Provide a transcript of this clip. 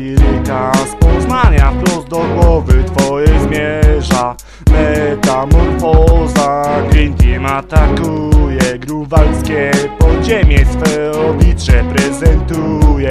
liryka z Poznania wprost do głowy twojej zmierza. Metamorfoza Grindiem atakuje Gruwalskie podziemie swe oblicze prezentuje.